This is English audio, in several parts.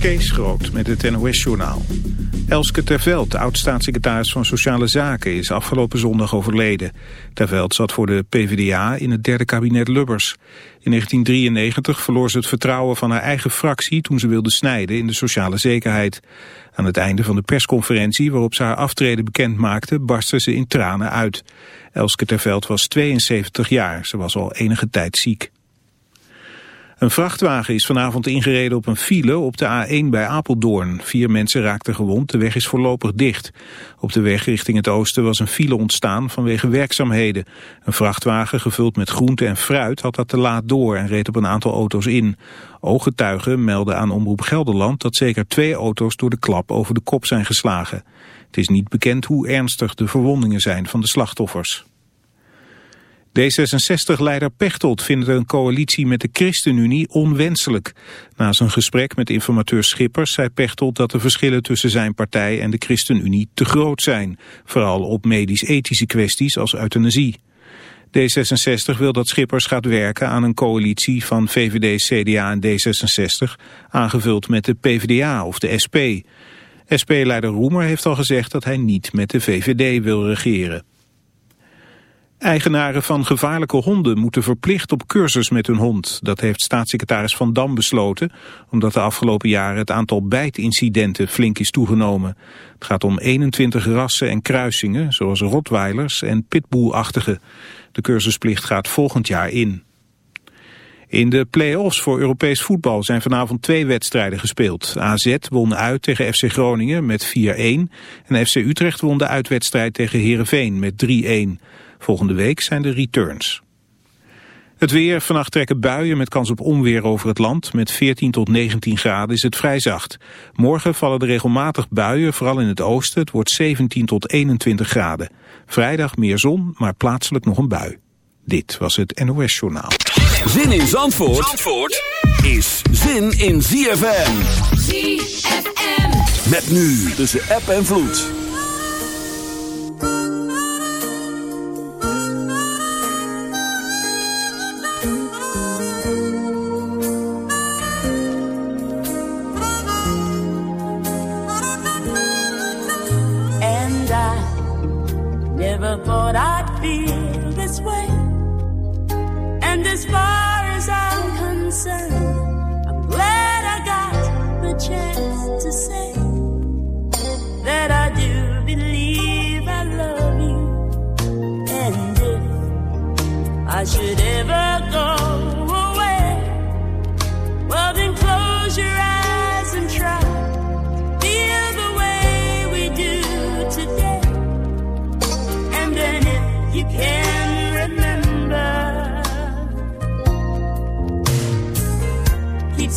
Kees Groot met het NOS-journaal. Elske Terveld, oud-staatssecretaris van Sociale Zaken, is afgelopen zondag overleden. Terveld zat voor de PvdA in het derde kabinet Lubbers. In 1993 verloor ze het vertrouwen van haar eigen fractie toen ze wilde snijden in de sociale zekerheid. Aan het einde van de persconferentie waarop ze haar aftreden bekend maakte, barstte ze in tranen uit. Elske Terveld was 72 jaar, ze was al enige tijd ziek. Een vrachtwagen is vanavond ingereden op een file op de A1 bij Apeldoorn. Vier mensen raakten gewond, de weg is voorlopig dicht. Op de weg richting het oosten was een file ontstaan vanwege werkzaamheden. Een vrachtwagen gevuld met groente en fruit had dat te laat door en reed op een aantal auto's in. Ooggetuigen melden aan Omroep Gelderland dat zeker twee auto's door de klap over de kop zijn geslagen. Het is niet bekend hoe ernstig de verwondingen zijn van de slachtoffers. D66-leider Pechtold vindt een coalitie met de ChristenUnie onwenselijk. Na zijn gesprek met informateur Schippers zei Pechtold dat de verschillen tussen zijn partij en de ChristenUnie te groot zijn. Vooral op medisch-ethische kwesties als euthanasie. D66 wil dat Schippers gaat werken aan een coalitie van VVD, CDA en D66, aangevuld met de PvdA of de SP. SP-leider Roemer heeft al gezegd dat hij niet met de VVD wil regeren. Eigenaren van gevaarlijke honden moeten verplicht op cursus met hun hond. Dat heeft staatssecretaris Van Dam besloten, omdat de afgelopen jaren het aantal bijtincidenten flink is toegenomen. Het gaat om 21 rassen en kruisingen, zoals rotweilers en pitbullachtige. De cursusplicht gaat volgend jaar in. In de play-offs voor Europees voetbal zijn vanavond twee wedstrijden gespeeld. AZ won uit tegen FC Groningen met 4-1 en FC Utrecht won de uitwedstrijd tegen Heerenveen met 3-1. Volgende week zijn de returns. Het weer, vannacht trekken buien met kans op onweer over het land. Met 14 tot 19 graden is het vrij zacht. Morgen vallen er regelmatig buien, vooral in het oosten. Het wordt 17 tot 21 graden. Vrijdag meer zon, maar plaatselijk nog een bui. Dit was het NOS Journaal. Zin in Zandvoort, Zandvoort is zin in ZFM. ZFM. Met nu tussen app en vloed. I feel this way, and as far as I'm concerned, I'm glad I got the chance to say that I do believe I love you, and if I should ever go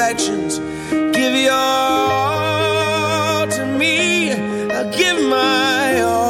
imperfections. Give your all to me. I'll give my all.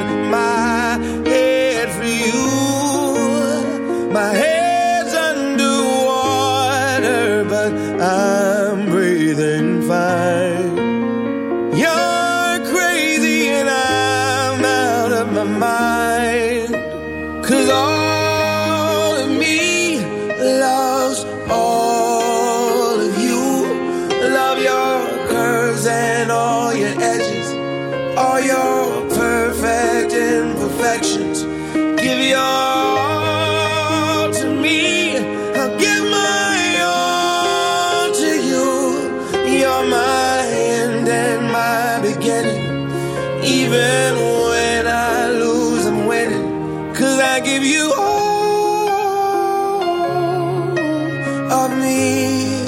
me,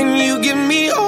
and you give me all.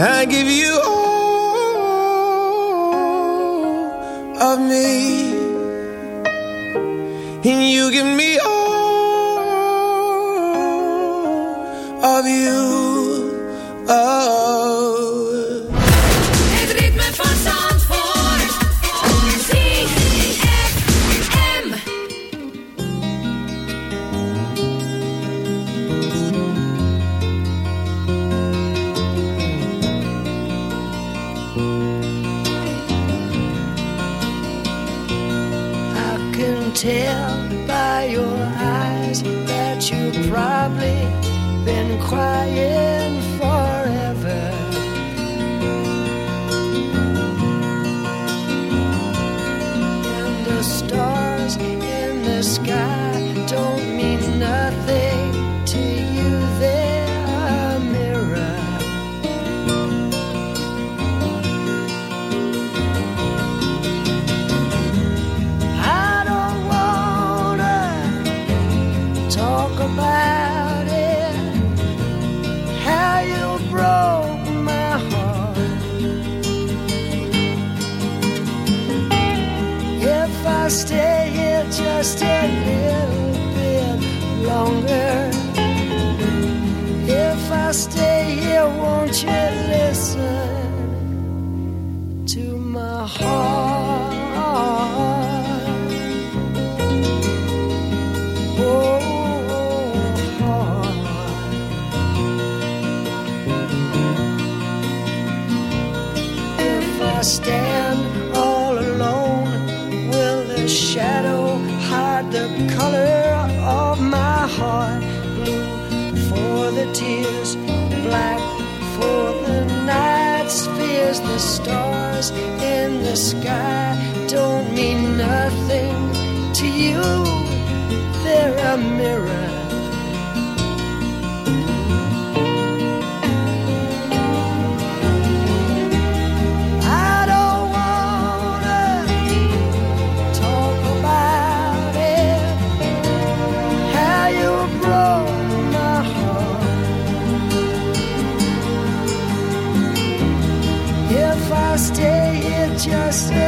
I give you that you've probably been crying just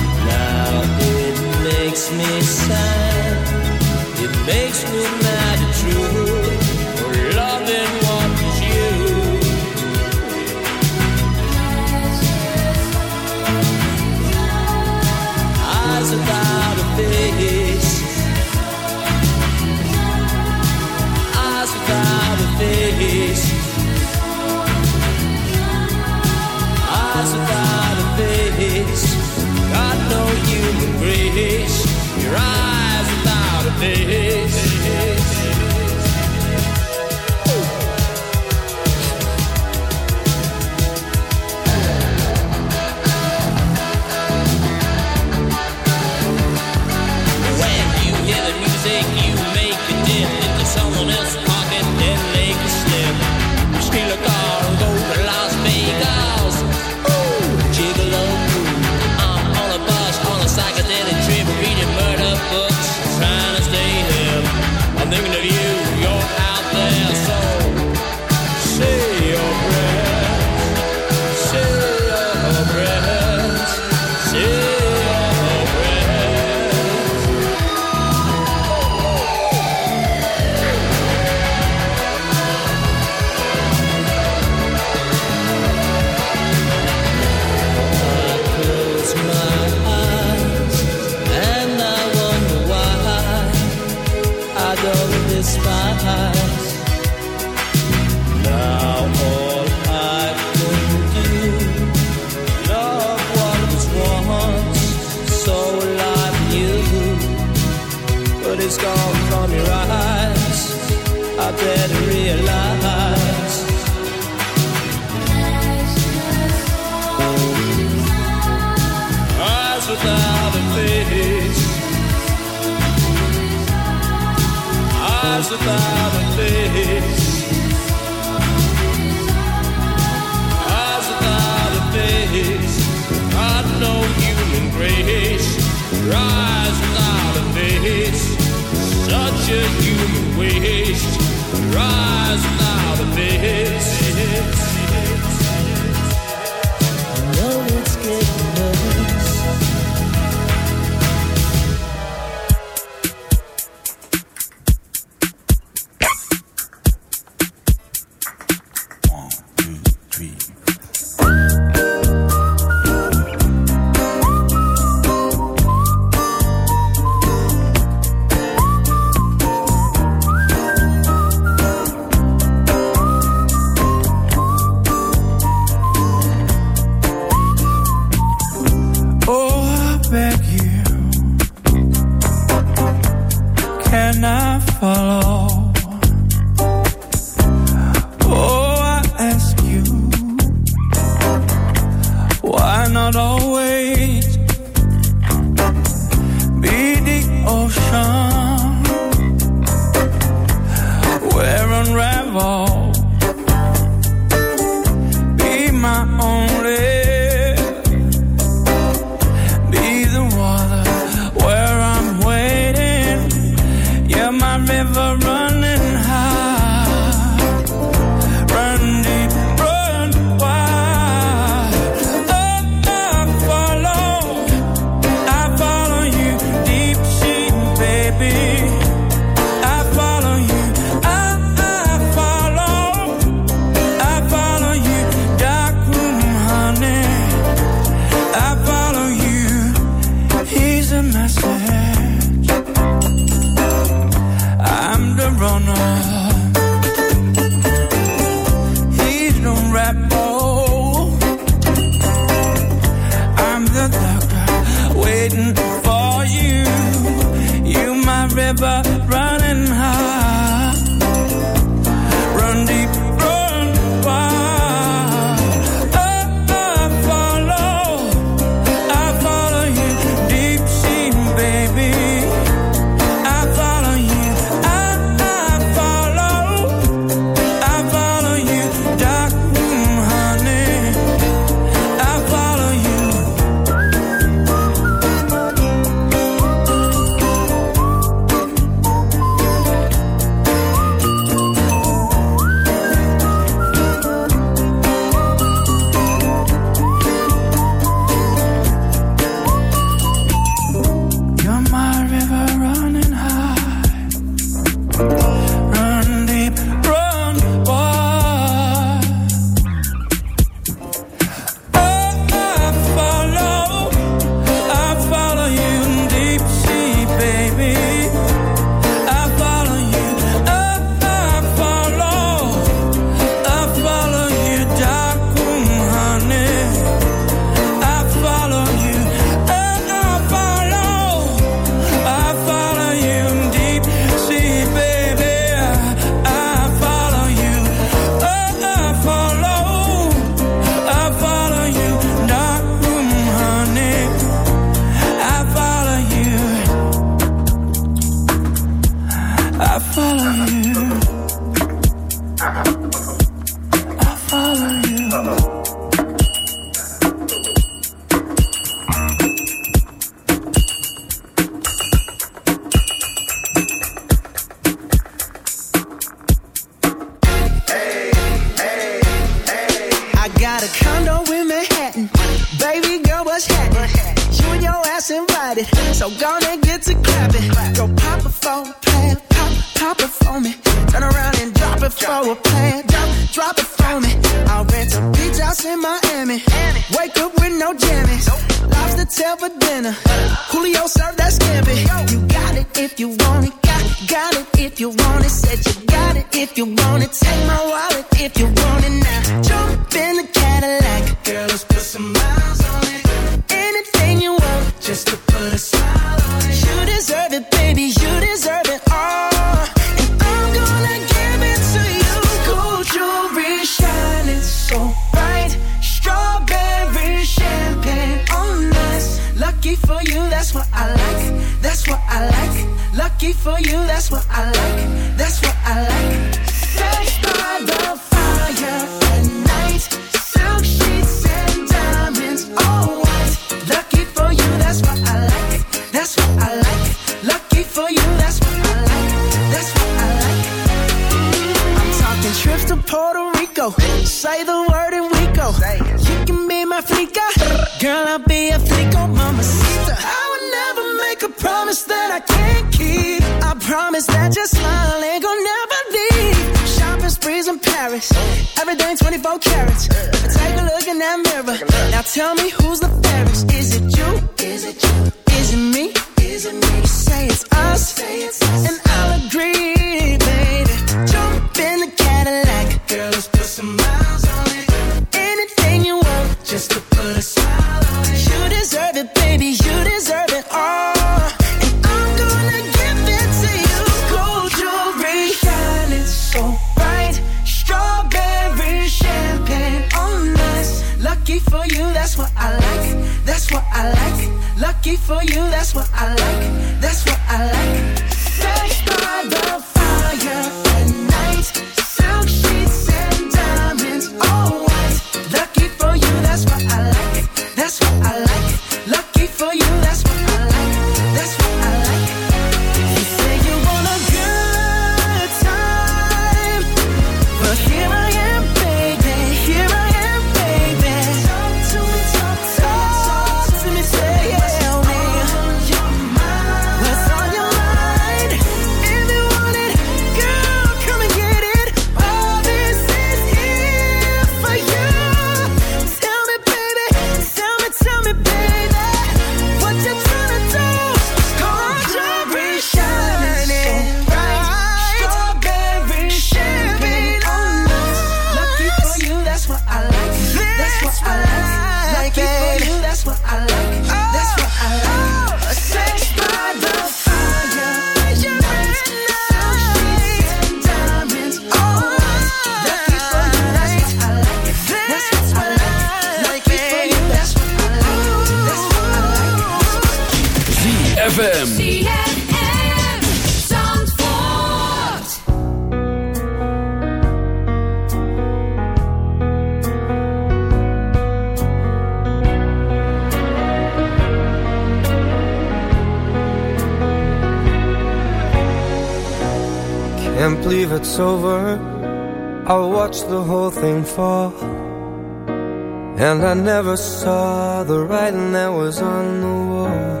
never saw the writing that was on the wall.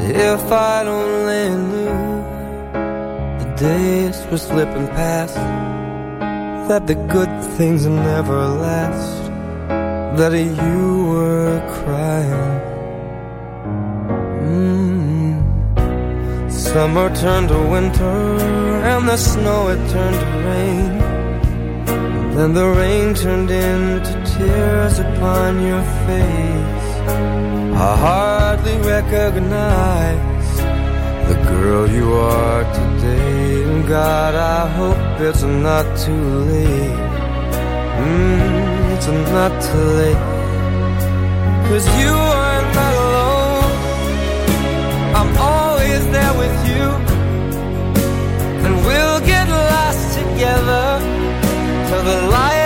If I only knew the days were slipping past, that the good things never last, that you were crying. Mm. Summer turned to winter, and the snow it turned to rain. Then the rain turned into tears upon your face. I hardly recognize the girl you are today. And God, I hope it's not too late. Mm, it's not too late. Cause you are not alone. I'm always there with you. And we'll get lost together till the light.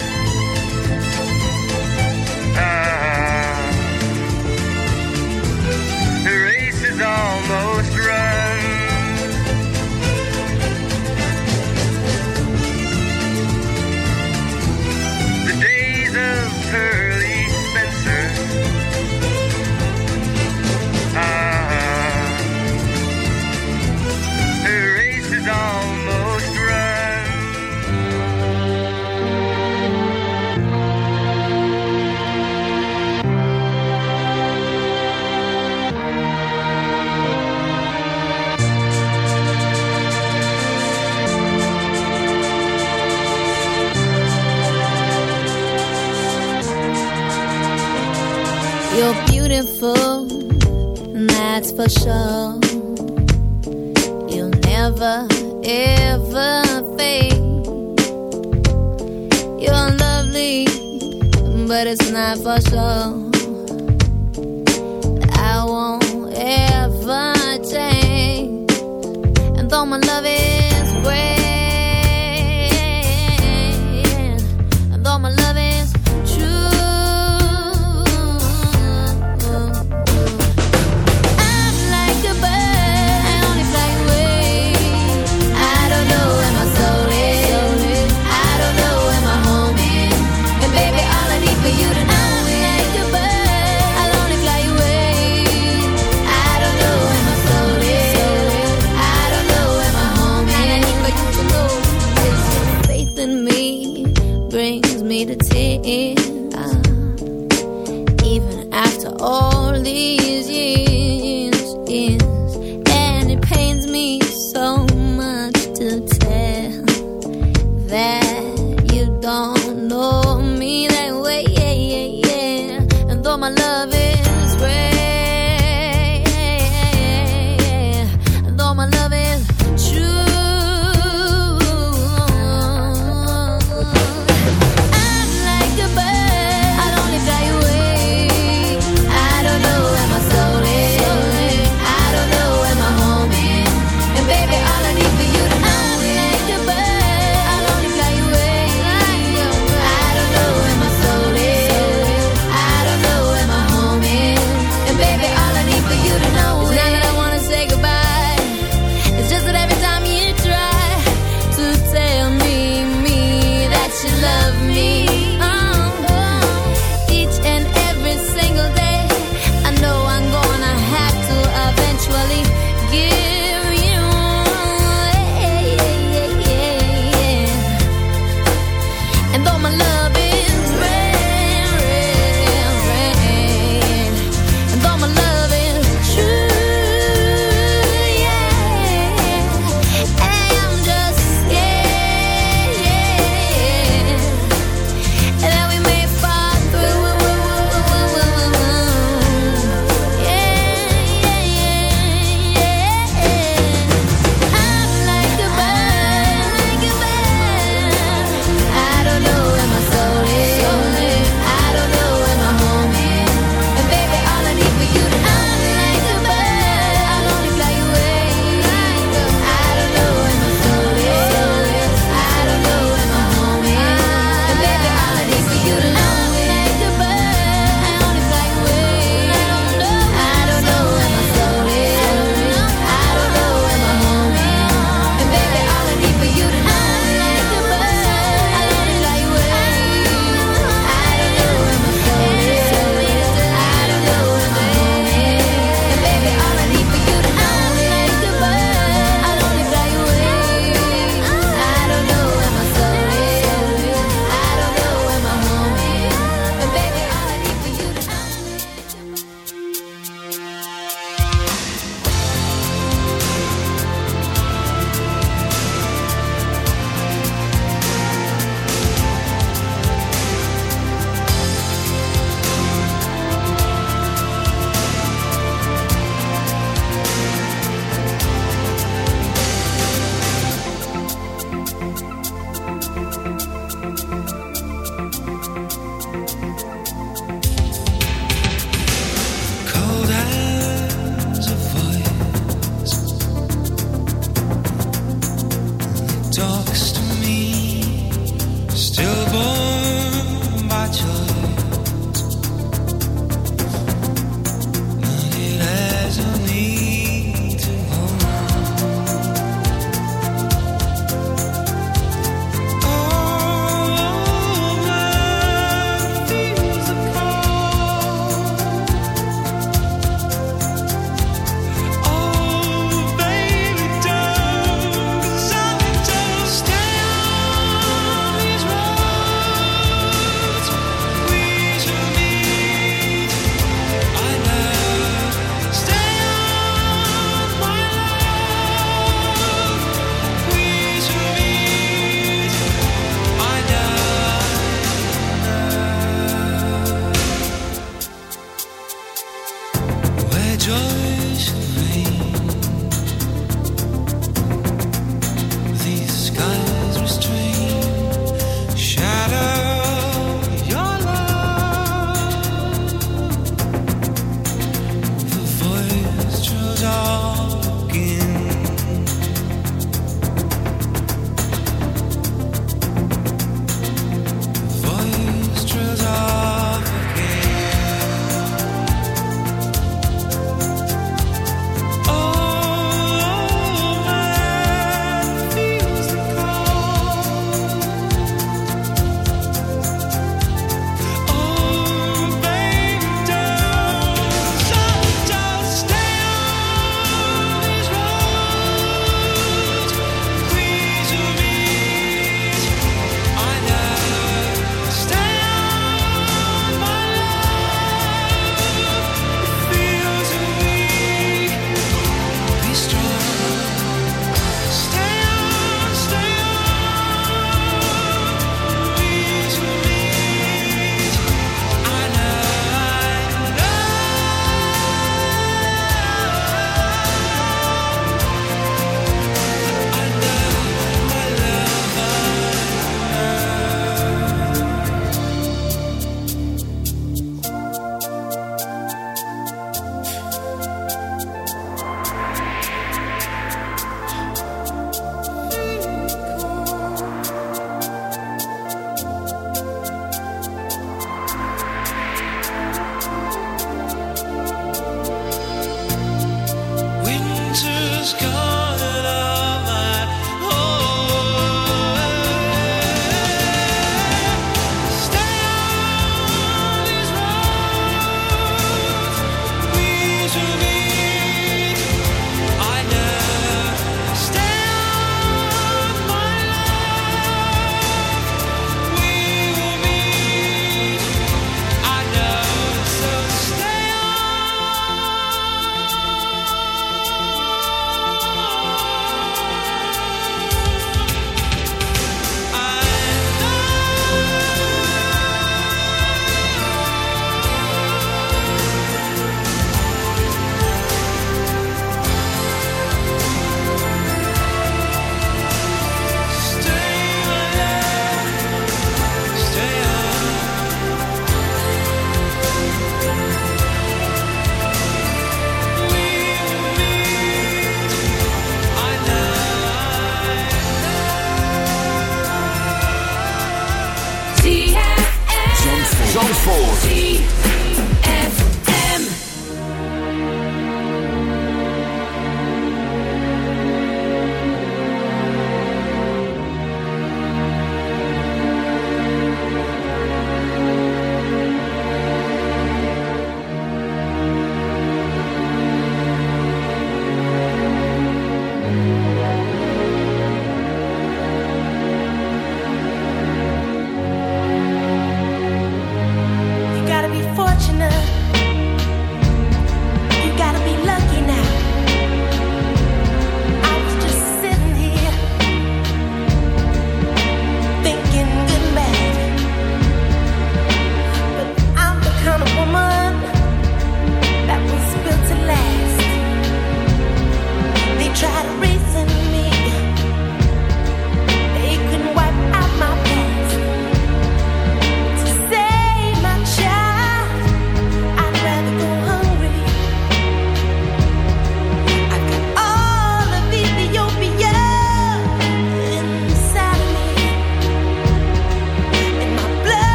Though my love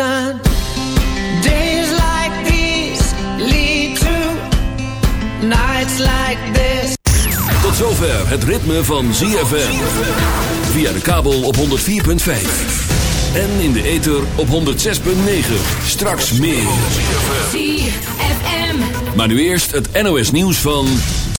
Days like these lead to nights like this. Tot zover het ritme van ZFM. Via de kabel op 104.5. En in de ether op 106.9. Straks meer. ZFM. Maar nu eerst het NOS nieuws van...